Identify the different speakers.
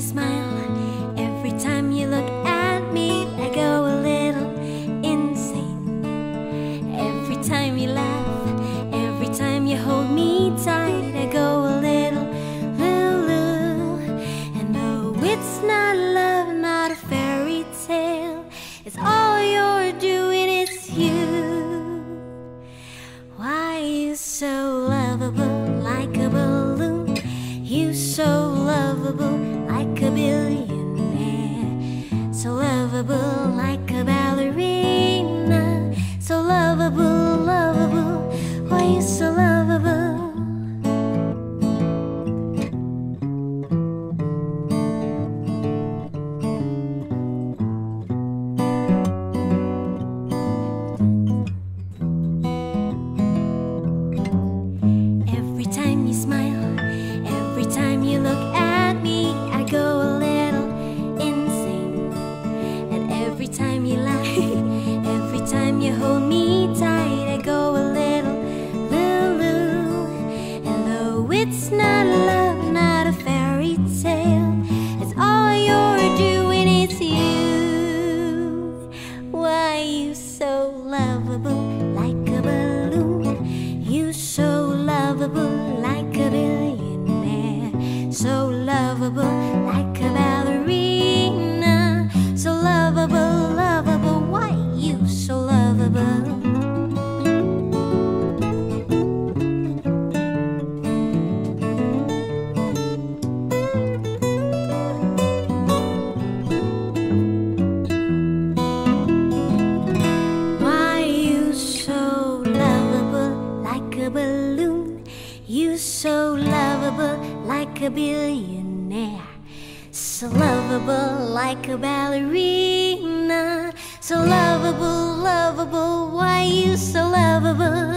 Speaker 1: you smile. Every time you look at me, I go a little insane. Every time you laugh, every time you hold me tight, I go a little lulu. And no, it's not love, not a fairy tale. It's all you're doing, it's you. Why are you so lovable, like a balloon? You so lovable billionaire. So lovable like a ballerina. So lovable, lovable. Why you so lovable? Every time you smile, every time you look every time you lie, every time you hold me tight, I go a little lulu. And though it's not love, not a fairy tale, it's all you're doing, it's you. Why you so lovable like a billionaire. So lovable like a ballerina. So lovable, lovable. Why you so lovable